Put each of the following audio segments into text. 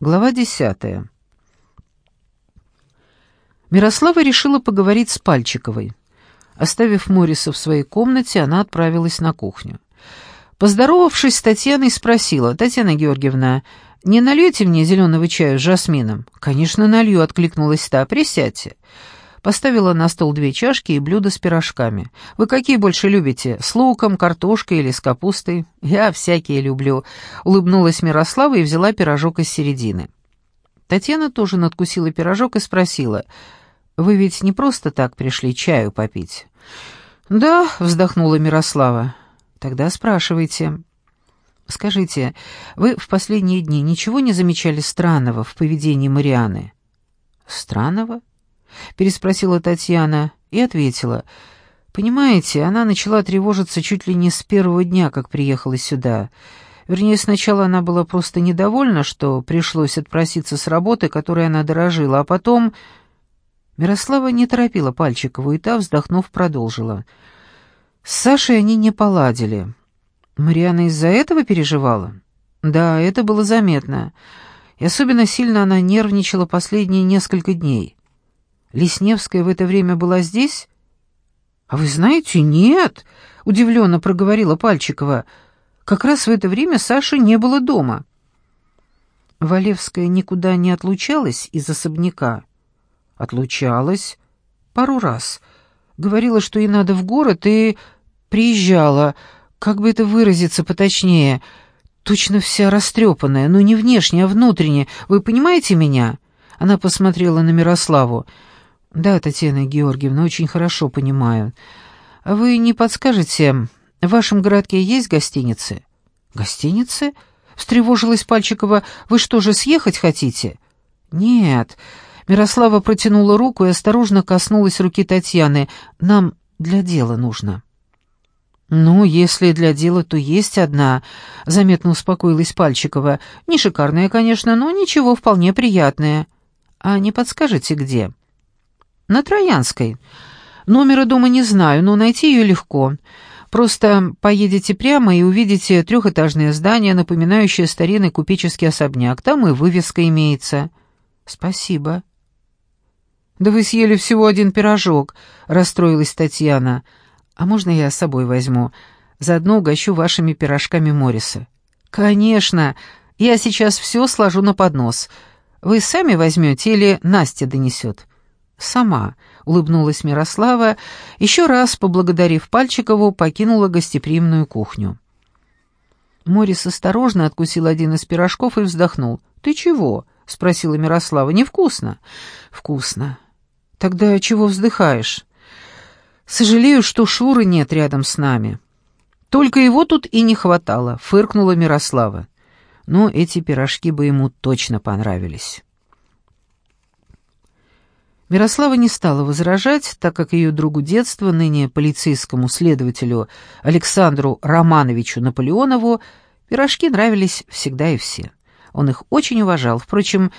Глава десятая. Мирослава решила поговорить с Пальчиковой. Оставив Мориса в своей комнате, она отправилась на кухню. Поздоровавшись с Татьяной, спросила, «Татьяна Георгиевна, не нальете мне зеленого чаю с жасмином?» «Конечно, налью», — откликнулась та, «присядьте». Поставила на стол две чашки и блюдо с пирожками. «Вы какие больше любите, с луком, картошкой или с капустой?» «Я всякие люблю», — улыбнулась Мирослава и взяла пирожок из середины. Татьяна тоже надкусила пирожок и спросила, «Вы ведь не просто так пришли чаю попить?» «Да», — вздохнула Мирослава. «Тогда спрашивайте». «Скажите, вы в последние дни ничего не замечали странного в поведении Марианы?» «Странного?» Переспросила Татьяна и ответила. «Понимаете, она начала тревожиться чуть ли не с первого дня, как приехала сюда. Вернее, сначала она была просто недовольна, что пришлось отпроситься с работы, которой она дорожила, а потом...» Мирослава не торопила Пальчикову, и та, вздохнув, продолжила. «С Сашей они не поладили. Мариана из-за этого переживала?» «Да, это было заметно. И особенно сильно она нервничала последние несколько дней». Лесневская в это время была здесь? А вы знаете, нет, удивленно проговорила Пальчикова. Как раз в это время Саши не было дома. Валевская никуда не отлучалась из особняка. Отлучалась пару раз. Говорила, что ей надо в город, и приезжала, как бы это выразиться поточнее, точно вся растрепанная, но не внешне, а внутренне. Вы понимаете меня? Она посмотрела на Мирославу. «Да, Татьяна Георгиевна, очень хорошо понимаю. Вы не подскажете, в вашем городке есть гостиницы?» «Гостиницы?» — встревожилась Пальчикова. «Вы что же, съехать хотите?» «Нет». Мирослава протянула руку и осторожно коснулась руки Татьяны. «Нам для дела нужно». «Ну, если для дела, то есть одна», — заметно успокоилась Пальчикова. «Не шикарная, конечно, но ничего, вполне приятная». «А не подскажете, где?» На Троянской. Номера дома не знаю, но найти ее легко. Просто поедете прямо и увидите трехэтажное здание, напоминающее старинный купеческий особняк. Там и вывеска имеется. Спасибо. Да вы съели всего один пирожок, расстроилась Татьяна. А можно я с собой возьму? Заодно угощу вашими пирожками Мориса. Конечно. Я сейчас все сложу на поднос. Вы сами возьмете или Настя донесет? «Сама», — улыбнулась Мирослава, еще раз поблагодарив Пальчикову, покинула гостеприимную кухню. Морис осторожно откусил один из пирожков и вздохнул. «Ты чего?» — спросила Мирослава. «Невкусно?» «Вкусно». «Тогда чего вздыхаешь?» «Сожалею, что Шуры нет рядом с нами». «Только его тут и не хватало», — фыркнула Мирослава. «Но эти пирожки бы ему точно понравились». Мирослава не стала возражать, так как ее другу детства, ныне полицейскому следователю Александру Романовичу Наполеонову, пирожки нравились всегда и все. Он их очень уважал. Впрочем,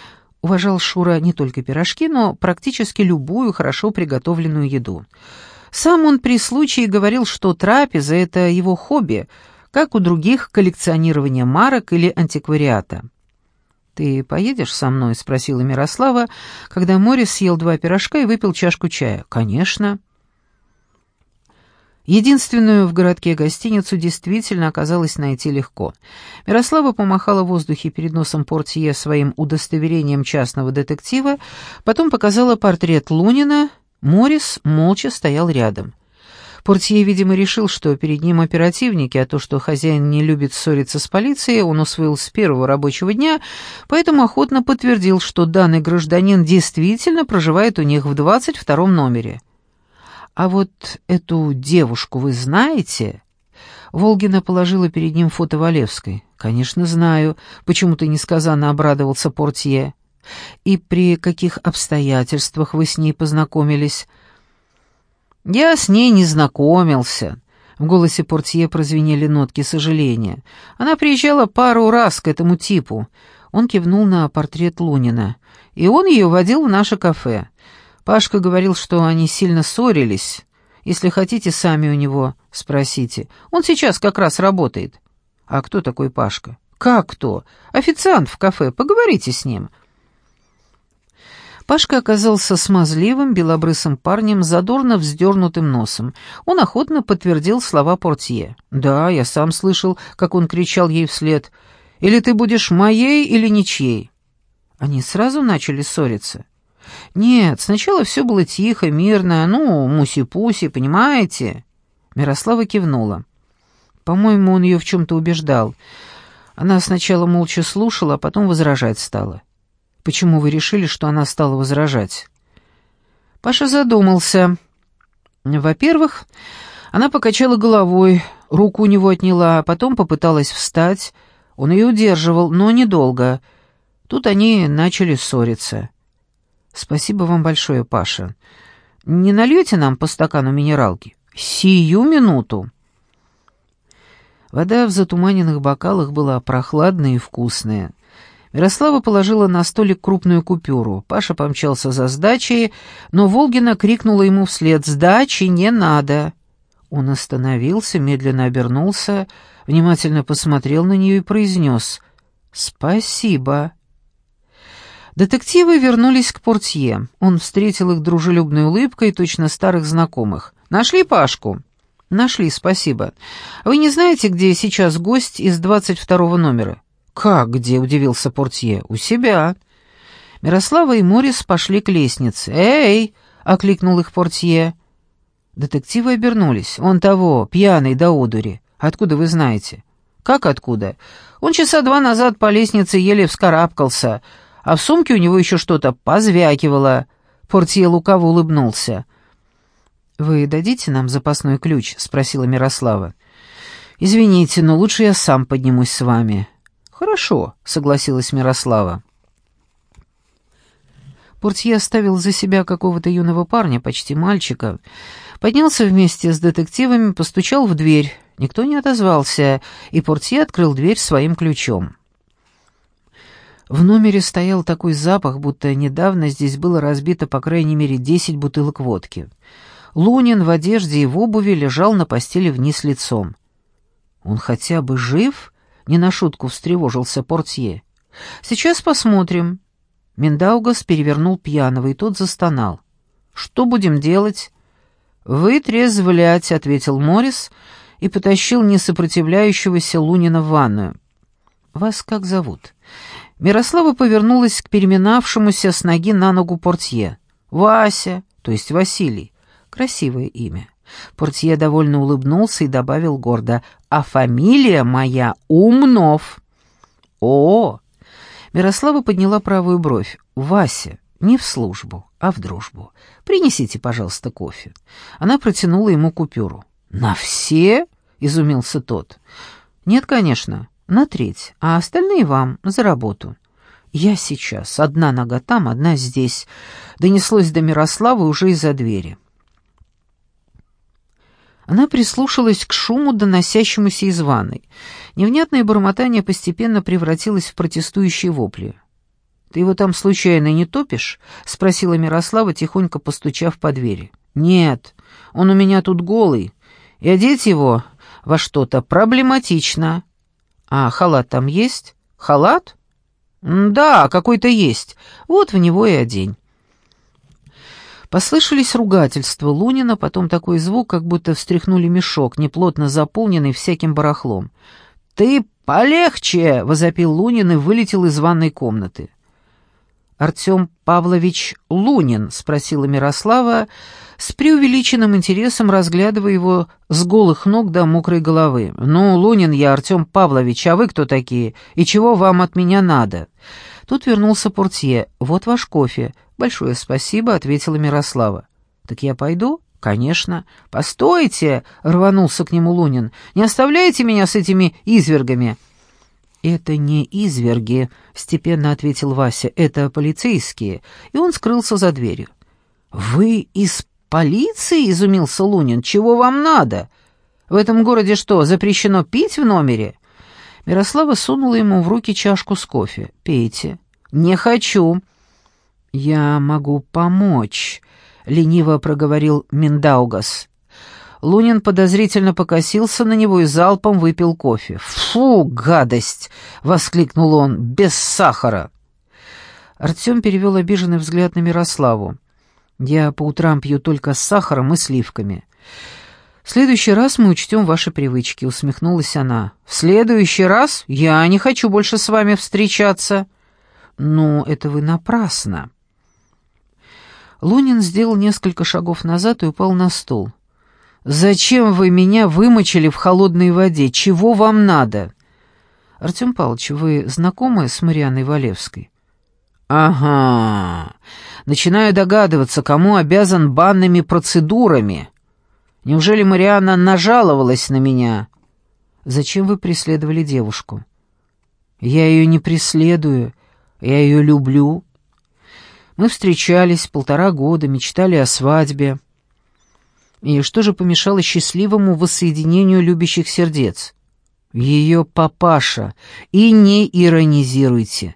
уважал Шура не только пирожки, но практически любую хорошо приготовленную еду. Сам он при случае говорил, что трапеза — это его хобби, как у других коллекционирование марок или антиквариата. «Ты поедешь со мной?» — спросила Мирослава, когда Морис съел два пирожка и выпил чашку чая. «Конечно». Единственную в городке гостиницу действительно оказалось найти легко. Мирослава помахала в воздухе перед носом портье своим удостоверением частного детектива, потом показала портрет Лунина, Морис молча стоял рядом. Портье, видимо, решил, что перед ним оперативники, а то, что хозяин не любит ссориться с полицией, он усвоил с первого рабочего дня, поэтому охотно подтвердил, что данный гражданин действительно проживает у них в 22 номере. «А вот эту девушку вы знаете?» Волгина положила перед ним фото Валевской. «Конечно, знаю. Почему ты несказанно обрадовался портье?» «И при каких обстоятельствах вы с ней познакомились?» «Я с ней не знакомился». В голосе портье прозвенели нотки сожаления. «Она приезжала пару раз к этому типу». Он кивнул на портрет Лунина. «И он ее водил в наше кафе. Пашка говорил, что они сильно ссорились. Если хотите, сами у него спросите. Он сейчас как раз работает». «А кто такой Пашка?» «Как кто? Официант в кафе. Поговорите с ним». Пашка оказался смазливым, белобрысым парнем, задорно вздернутым носом. Он охотно подтвердил слова портье. «Да, я сам слышал, как он кричал ей вслед. Или ты будешь моей, или ничьей?» Они сразу начали ссориться. «Нет, сначала все было тихо, мирно, ну, муси-пуси, понимаете?» Мирослава кивнула. По-моему, он ее в чем-то убеждал. Она сначала молча слушала, а потом возражать стала. Почему вы решили, что она стала возражать? Паша задумался. Во-первых, она покачала головой, руку у него отняла, а потом попыталась встать. Он ее удерживал, но недолго. Тут они начали ссориться. «Спасибо вам большое, Паша. Не нальете нам по стакану минералки?» «Сию минуту!» Вода в затуманенных бокалах была прохладная и вкусная. Мирослава положила на столик крупную купюру. Паша помчался за сдачей, но Волгина крикнула ему вслед «Сдачи не надо!». Он остановился, медленно обернулся, внимательно посмотрел на нее и произнес «Спасибо». Детективы вернулись к портье. Он встретил их дружелюбной улыбкой, точно старых знакомых. «Нашли Пашку?» «Нашли, спасибо. Вы не знаете, где сейчас гость из двадцать второго номера?» «Как где?» — удивился портье. «У себя». Мирослава и Морис пошли к лестнице. «Эй!» — окликнул их портье. Детективы обернулись. «Он того, пьяный до одури. Откуда вы знаете?» «Как откуда? Он часа два назад по лестнице еле вскарабкался, а в сумке у него еще что-то позвякивало». Портье лукаво улыбнулся. «Вы дадите нам запасной ключ?» — спросила Мирослава. «Извините, но лучше я сам поднимусь с вами». «Хорошо», — согласилась Мирослава. Портье оставил за себя какого-то юного парня, почти мальчика, поднялся вместе с детективами, постучал в дверь. Никто не отозвался, и портье открыл дверь своим ключом. В номере стоял такой запах, будто недавно здесь было разбито по крайней мере десять бутылок водки. Лунин в одежде и в обуви лежал на постели вниз лицом. «Он хотя бы жив?» Не на шутку встревожился портье. «Сейчас посмотрим». Миндаугас перевернул пьяного, и тот застонал. «Что будем делать?» «Вытрезвлять», — ответил Морис и потащил несопротивляющегося Лунина в ванную. «Вас как зовут?» Мирослава повернулась к переминавшемуся с ноги на ногу портье. «Вася, то есть Василий. Красивое имя. Портье довольно улыбнулся и добавил гордо, «А фамилия моя Умнов». «О!» Мирослава подняла правую бровь. «Вася, не в службу, а в дружбу. Принесите, пожалуйста, кофе». Она протянула ему купюру. «На все?» — изумился тот. «Нет, конечно, на треть, а остальные вам за работу». «Я сейчас. Одна нога там, одна здесь», — донеслось до Мирославы уже из-за двери. Она прислушалась к шуму, доносящемуся из ванной. Невнятное бормотание постепенно превратилось в протестующие вопли. «Ты его там случайно не топишь?» — спросила Мирослава, тихонько постучав по двери. «Нет, он у меня тут голый, и одеть его во что-то проблематично». «А халат там есть? Халат?» «Да, какой-то есть. Вот в него и одень». Послышались ругательства Лунина, потом такой звук, как будто встряхнули мешок, неплотно заполненный всяким барахлом. «Ты полегче!» — возопил Лунин и вылетел из ванной комнаты. «Артем Павлович Лунин?» — спросила Мирослава, с преувеличенным интересом разглядывая его с голых ног до мокрой головы. «Ну, Лунин я, Артем Павлович, а вы кто такие? И чего вам от меня надо?» Тут вернулся портье. «Вот ваш кофе. «Большое спасибо», — ответила Мирослава. «Так я пойду?» «Конечно». «Постойте!» — рванулся к нему Лунин. «Не оставляйте меня с этими извергами!» «Это не изверги», — степенно ответил Вася. «Это полицейские». И он скрылся за дверью. «Вы из полиции?» — изумился Лунин. «Чего вам надо? В этом городе что, запрещено пить в номере?» Мирослава сунула ему в руки чашку с кофе. «Пейте». «Не хочу». «Я могу помочь», — лениво проговорил Миндаугас. Лунин подозрительно покосился на него и залпом выпил кофе. «Фу, гадость!» — воскликнул он. «Без сахара!» Артем перевел обиженный взгляд на Мирославу. «Я по утрам пью только с сахаром и сливками». «В следующий раз мы учтем ваши привычки», — усмехнулась она. «В следующий раз я не хочу больше с вами встречаться». «Ну, это вы напрасно». Лунин сделал несколько шагов назад и упал на стол. «Зачем вы меня вымочили в холодной воде? Чего вам надо?» «Артем Павлович, вы знакомы с Марианной Валевской?» «Ага. Начинаю догадываться, кому обязан банными процедурами. Неужели Марианна нажаловалась на меня?» «Зачем вы преследовали девушку?» «Я ее не преследую. Я ее люблю. Мы встречались полтора года, мечтали о свадьбе. И что же помешало счастливому воссоединению любящих сердец? Ее папаша. И не иронизируйте.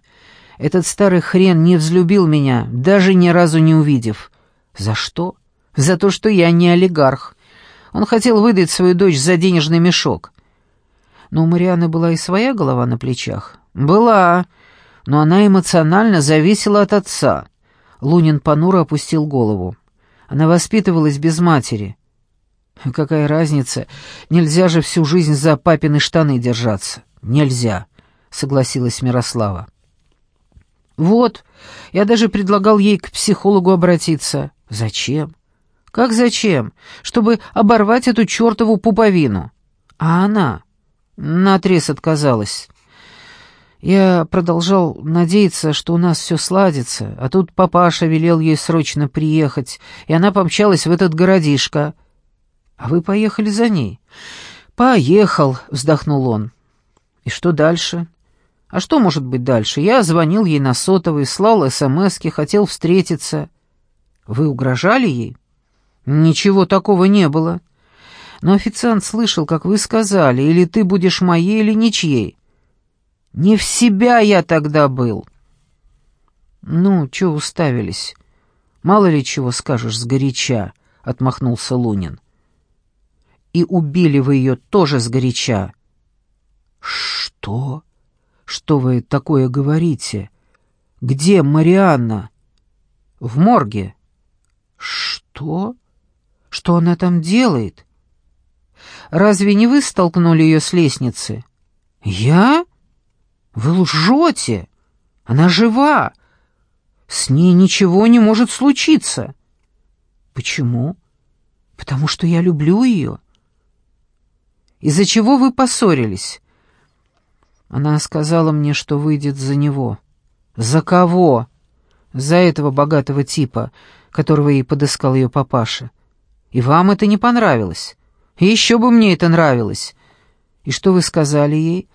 Этот старый хрен не взлюбил меня, даже ни разу не увидев. За что? За то, что я не олигарх. Он хотел выдать свою дочь за денежный мешок. Но у Марианы была и своя голова на плечах. Была, но она эмоционально зависела от отца. Лунин понуро опустил голову. Она воспитывалась без матери. Какая разница? Нельзя же всю жизнь за папины штаны держаться. Нельзя, согласилась Мирослава. Вот, я даже предлагал ей к психологу обратиться. Зачем? Как зачем? Чтобы оборвать эту чертову пуповину. А она наотрез отказалась. Я продолжал надеяться, что у нас все сладится, а тут папаша велел ей срочно приехать, и она помчалась в этот городишко. А вы поехали за ней? Поехал, вздохнул он. И что дальше? А что может быть дальше? Я звонил ей на сотовый, слал СМСки, хотел встретиться. Вы угрожали ей? Ничего такого не было. Но официант слышал, как вы сказали, или ты будешь моей, или ничьей. Не в себя я тогда был. Ну, чё уставились? Мало ли чего скажешь сгоряча, отмахнулся Лунин. И убили вы ее тоже сгоряча. Что? Что вы такое говорите? Где Марианна? В морге. Что? Что она там делает? Разве не вы столкнули ее с лестницы? Я? «Вы лжете! Она жива! С ней ничего не может случиться!» «Почему?» «Потому что я люблю ее». «Из-за чего вы поссорились?» Она сказала мне, что выйдет за него. «За кого?» «За этого богатого типа, которого ей подыскал ее папаша. И вам это не понравилось. Еще бы мне это нравилось. И что вы сказали ей?»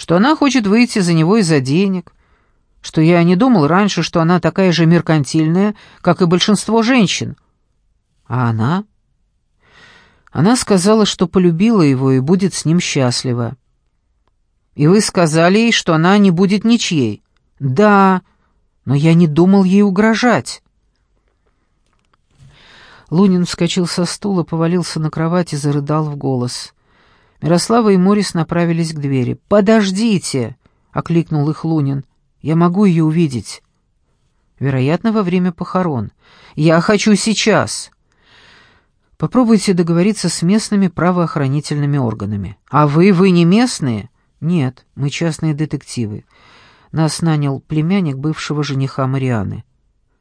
Что она хочет выйти за него из-за денег, что я не думал раньше, что она такая же меркантильная, как и большинство женщин. А она? Она сказала, что полюбила его и будет с ним счастлива. И вы сказали ей, что она не будет ничьей. Да, но я не думал ей угрожать. Лунин вскочил со стула, повалился на кровать и зарыдал в голос. Мирослава и Морис направились к двери. «Подождите!» — окликнул их Лунин. «Я могу ее увидеть». «Вероятно, во время похорон. Я хочу сейчас!» «Попробуйте договориться с местными правоохранительными органами». «А вы, вы не местные?» «Нет, мы частные детективы. Нас нанял племянник бывшего жениха Марианы».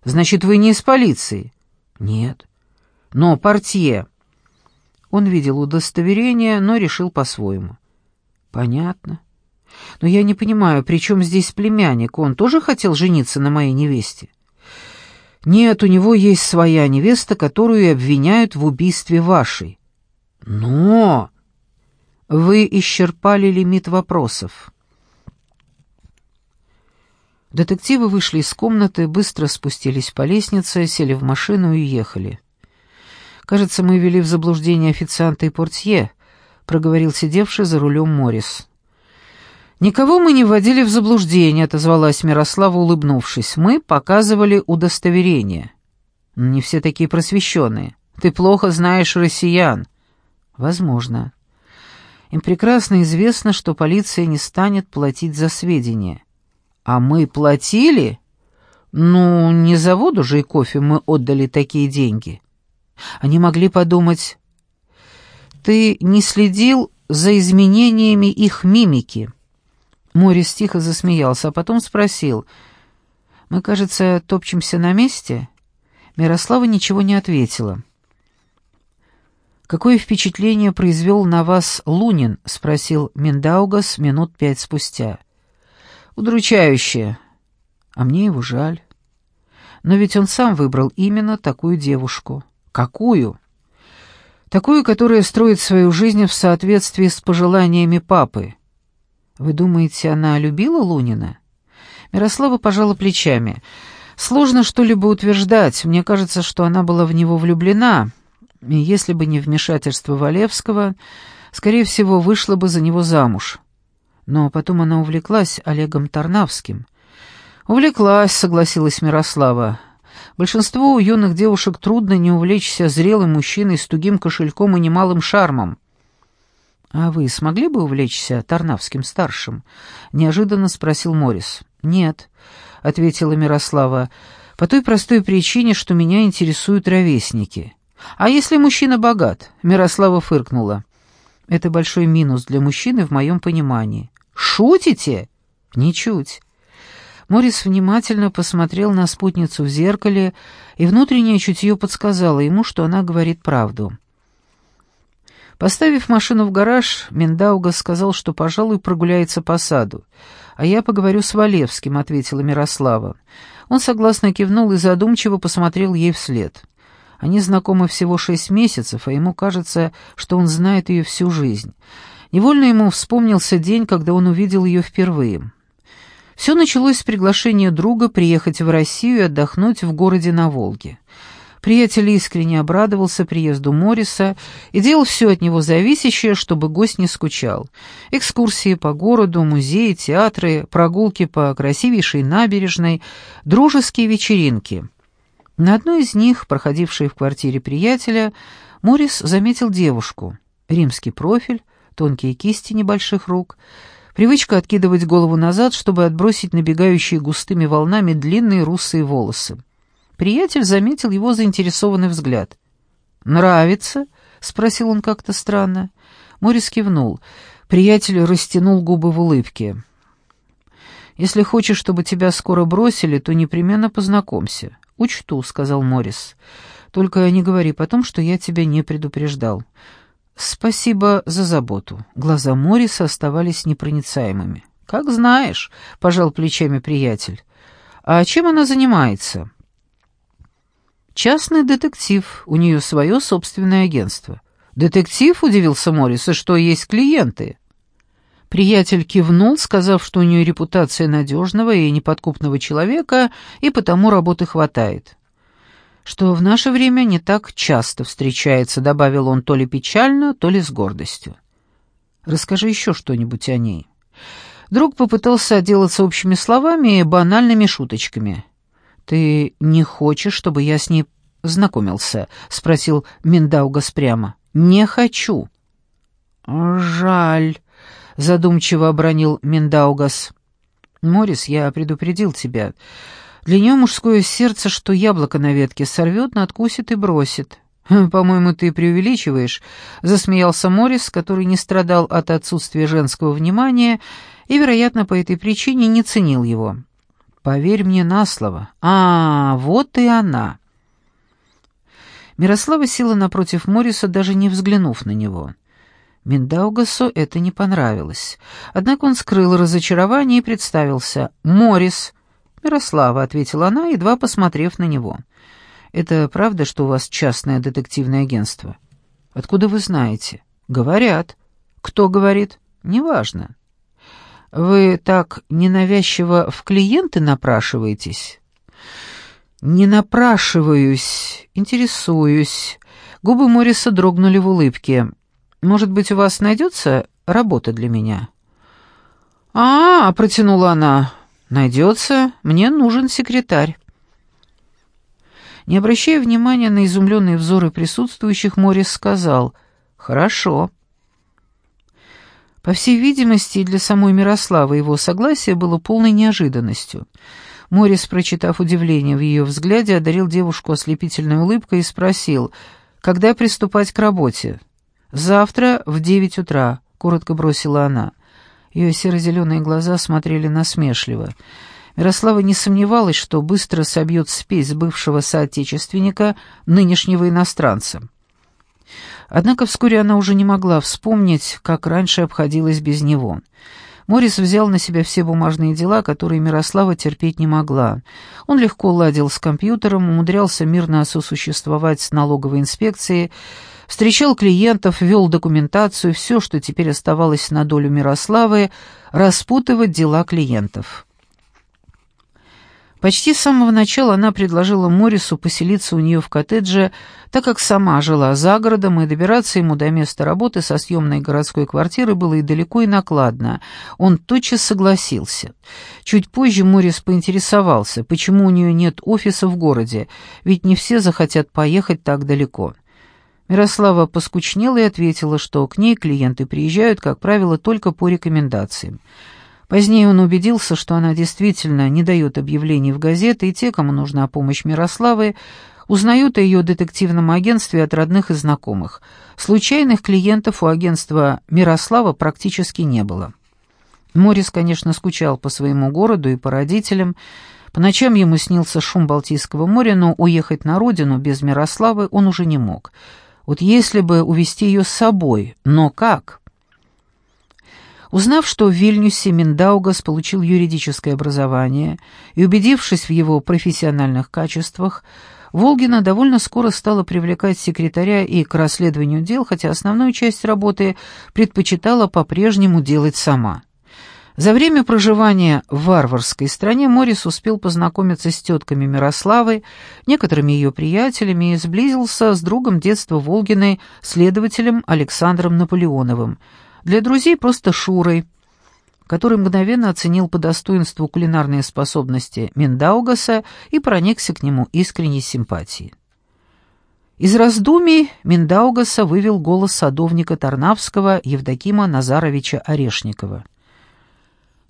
«Значит, вы не из полиции?» «Нет». «Но портье...» Он видел удостоверение, но решил по-своему. «Понятно. Но я не понимаю, при чем здесь племянник? Он тоже хотел жениться на моей невесте?» «Нет, у него есть своя невеста, которую обвиняют в убийстве вашей». «Но...» «Вы исчерпали лимит вопросов». Детективы вышли из комнаты, быстро спустились по лестнице, сели в машину и уехали. «Кажется, мы ввели в заблуждение официанта и портье», — проговорил сидевший за рулем Морис. «Никого мы не вводили в заблуждение», — отозвалась Мирослава, улыбнувшись. «Мы показывали удостоверение». «Не все такие просвещенные». Ты плохо знаешь россиян». «Возможно. Им прекрасно известно, что полиция не станет платить за сведения». «А мы платили?» «Ну, не за воду же и кофе мы отдали такие деньги». Они могли подумать, «Ты не следил за изменениями их мимики?» Морис тихо засмеялся, а потом спросил, «Мы, кажется, топчемся на месте?» Мирослава ничего не ответила. «Какое впечатление произвел на вас Лунин?» — спросил Миндаугас минут пять спустя. «Удручающее. А мне его жаль. Но ведь он сам выбрал именно такую девушку. Какую? Такую, которая строит свою жизнь в соответствии с пожеланиями папы. Вы думаете, она любила Лунина? Мирослава пожала плечами. Сложно что-либо утверждать. Мне кажется, что она была в него влюблена. И если бы не вмешательство Валевского, скорее всего, вышла бы за него замуж. Но потом она увлеклась Олегом Тарнавским. «Увлеклась», — согласилась Мирослава. Большинству юных девушек трудно не увлечься зрелым мужчиной с тугим кошельком и немалым шармом. «А вы смогли бы увлечься Тарнавским-старшим?» — неожиданно спросил Морис. «Нет», — ответила Мирослава, — «по той простой причине, что меня интересуют ровесники». «А если мужчина богат?» — Мирослава фыркнула. «Это большой минус для мужчины в моем понимании». «Шутите?» «Ничуть. Морис внимательно посмотрел на спутницу в зеркале, и внутреннее чутье подсказало ему, что она говорит правду. Поставив машину в гараж, Миндауга сказал, что, пожалуй, прогуляется по саду. «А я поговорю с Валевским», — ответила Мирослава. Он согласно кивнул и задумчиво посмотрел ей вслед. Они знакомы всего шесть месяцев, а ему кажется, что он знает ее всю жизнь. Невольно ему вспомнился день, когда он увидел ее впервые. Все началось с приглашения друга приехать в Россию и отдохнуть в городе на Волге. Приятель искренне обрадовался приезду Морриса и делал все от него зависящее, чтобы гость не скучал. Экскурсии по городу, музеи, театры, прогулки по красивейшей набережной, дружеские вечеринки. На одной из них, проходившей в квартире приятеля, Моррис заметил девушку. Римский профиль, тонкие кисти небольших рук — Привычка откидывать голову назад, чтобы отбросить набегающие густыми волнами длинные русые волосы. Приятель заметил его заинтересованный взгляд. «Нравится?» — спросил он как-то странно. Морис кивнул. Приятель растянул губы в улыбке. «Если хочешь, чтобы тебя скоро бросили, то непременно познакомься». «Учту», — сказал Морис. «Только не говори потом, что я тебя не предупреждал. «Спасибо за заботу». Глаза Мориса оставались непроницаемыми. «Как знаешь», — пожал плечами приятель. «А чем она занимается?» «Частный детектив. У нее свое собственное агентство». «Детектив?» — удивился Морис. «И что, есть клиенты?» Приятель кивнул, сказав, что у нее репутация надежного и неподкупного человека, и потому работы хватает что в наше время не так часто встречается», — добавил он то ли печально, то ли с гордостью. «Расскажи еще что-нибудь о ней». Друг попытался отделаться общими словами и банальными шуточками. «Ты не хочешь, чтобы я с ней знакомился?» — спросил Миндаугас прямо. «Не хочу». «Жаль», — задумчиво обронил Миндаугас. «Морис, я предупредил тебя. Для нее мужское сердце, что яблоко на ветке, сорвет, надкусит и бросит. «Хм, «По-моему, ты преувеличиваешь», — засмеялся Моррис, который не страдал от отсутствия женского внимания и, вероятно, по этой причине не ценил его. «Поверь мне на слово. А, вот и она». Мирослава села напротив Морриса, даже не взглянув на него. Миндаугасу это не понравилось. Однако он скрыл разочарование и представился. «Моррис, «Мирослава», — ответила она, едва посмотрев на него. «Это правда, что у вас частное детективное агентство?» «Откуда вы знаете?» «Говорят». «Кто говорит?» «Неважно». «Вы так ненавязчиво в клиенты напрашиваетесь?» «Не напрашиваюсь, интересуюсь». Губы Мориса дрогнули в улыбке. «Может быть, у вас найдется работа для меня?» «А, протянула она, Найдется, мне нужен секретарь. Не обращая внимания на изумленные взоры присутствующих, Морис сказал «Хорошо». По всей видимости, для самой Мирославы его согласие было полной неожиданностью. Морис, прочитав удивление в ее взгляде, одарил девушку ослепительной улыбкой и спросил, «Когда приступать к работе?» «Завтра в девять утра», — коротко бросила она. Ее серо-зеленые глаза смотрели насмешливо. Мирослава не сомневалась, что быстро собьет спесь бывшего соотечественника, нынешнего иностранца. Однако вскоре она уже не могла вспомнить, как раньше обходилась без него. Морис взял на себя все бумажные дела, которые Мирослава терпеть не могла. Он легко ладил с компьютером, умудрялся мирно сосуществовать с налоговой инспекцией, встречал клиентов, вел документацию, все, что теперь оставалось на долю Мирославы, распутывать дела клиентов. Почти с самого начала она предложила Морису поселиться у нее в коттедже, так как сама жила за городом, и добираться ему до места работы со съемной городской квартиры было и далеко, и накладно. Он тотчас согласился. Чуть позже Морис поинтересовался, почему у нее нет офиса в городе, ведь не все захотят поехать так далеко. Мирослава поскучнела и ответила, что к ней клиенты приезжают, как правило, только по рекомендациям. Позднее он убедился, что она действительно не дает объявлений в газеты, и те, кому нужна помощь Мирославы, узнают о ее детективном агентстве от родных и знакомых. Случайных клиентов у агентства Мирослава практически не было. Морис, конечно, скучал по своему городу и по родителям. По ночам ему снился шум Балтийского моря, но уехать на родину без Мирославы он уже не мог. Вот если бы увезти ее с собой, но как? Узнав, что в Вильнюсе Миндаугас получил юридическое образование и убедившись в его профессиональных качествах, Волгина довольно скоро стала привлекать секретаря и к расследованию дел, хотя основную часть работы предпочитала по-прежнему делать сама. За время проживания в варварской стране Морис успел познакомиться с тетками Мирославы, некоторыми ее приятелями и сблизился с другом детства Волгиной, следователем Александром Наполеоновым – для друзей просто Шурой, который мгновенно оценил по достоинству кулинарные способности Миндаугаса и проникся к нему искренней симпатией. Из раздумий Миндаугаса вывел голос садовника Тарнавского Евдокима Назаровича Орешникова.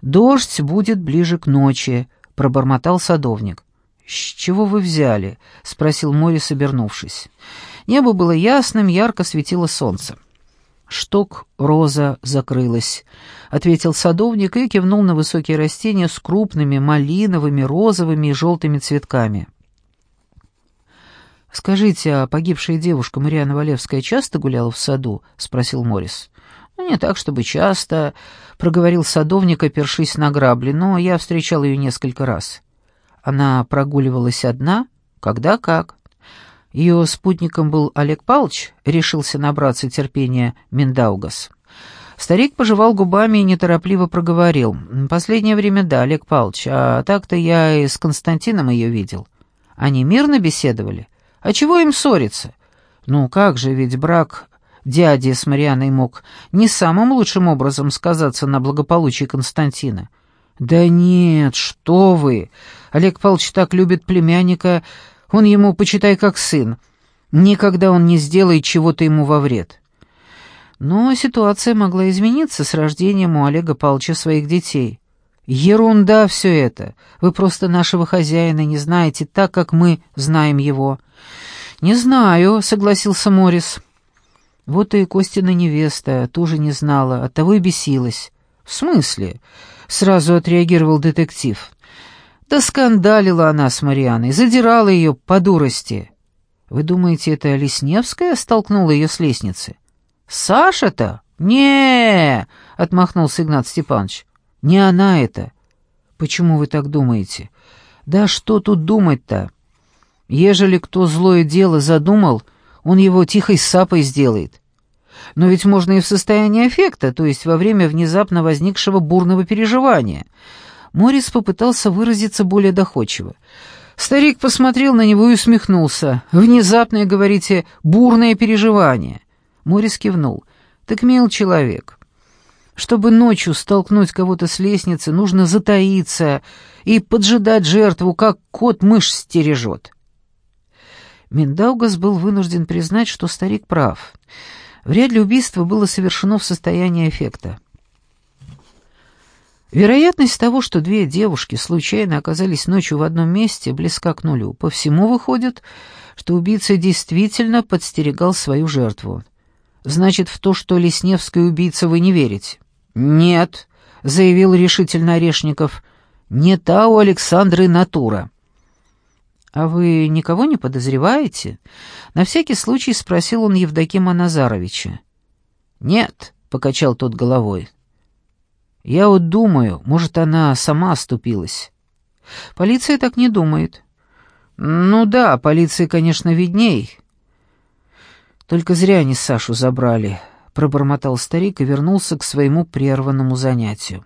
«Дождь будет ближе к ночи», — пробормотал садовник. «С чего вы взяли?» — спросил Морис, обернувшись. Небо было ясным, ярко светило солнце. «Шток роза закрылась», — ответил садовник и кивнул на высокие растения с крупными малиновыми, розовыми и желтыми цветками. «Скажите, а погибшая девушка Мариана Валевская часто гуляла в саду?» — спросил Морис. «Ну, не так, чтобы часто», — проговорил садовник, опершись на грабли, «но я встречал ее несколько раз». «Она прогуливалась одна? Когда как?» Ее спутником был Олег Павлович, решился набраться терпения Миндаугас. Старик пожевал губами и неторопливо проговорил. «Последнее время да, Олег Павлович, а так-то я и с Константином ее видел. Они мирно беседовали? А чего им ссориться? Ну как же, ведь брак дяди с Марианой мог не самым лучшим образом сказаться на благополучии Константина». «Да нет, что вы! Олег Павлович так любит племянника, он ему, почитай, как сын. Никогда он не сделает чего-то ему во вред. Но ситуация могла измениться с рождением у Олега Павловича своих детей. Ерунда все это. Вы просто нашего хозяина не знаете так, как мы знаем его. Не знаю, согласился Морис. Вот и Костина невеста тоже не знала, оттого и бесилась. В смысле? Сразу отреагировал детектив. Да скандалила она с Марианой, задирала ее по дурости. Вы думаете, это Лесневская столкнула ее с лестницы? Саша-то? не отмахнулся Игнат Степанович. Не она это. Почему вы так думаете? Да что тут думать-то? Ежели кто злое дело задумал, он его тихой сапой сделает. Но ведь можно и в состоянии аффекта, то есть во время внезапно возникшего бурного переживания — Морис попытался выразиться более доходчиво. Старик посмотрел на него и усмехнулся. «Внезапное, говорите, бурное переживание». Морис кивнул. «Так мил человек. Чтобы ночью столкнуть кого-то с лестницы, нужно затаиться и поджидать жертву, как кот мышь стережет». Миндаугас был вынужден признать, что старик прав. Вряд ли убийство было совершено в состоянии эффекта. Вероятность того, что две девушки случайно оказались ночью в одном месте, близка к нулю. По всему выходит, что убийца действительно подстерегал свою жертву. Значит, в то, что Лесневский убийца, вы не верите? Нет, заявил решительно Орешников. Не та у Александры натура. «А вы никого не подозреваете?» На всякий случай спросил он Евдокима Назаровича. «Нет», — покачал тот головой. «Я вот думаю, может, она сама оступилась». «Полиция так не думает». «Ну да, полиции, конечно, видней». «Только зря они Сашу забрали», — пробормотал старик и вернулся к своему прерванному занятию.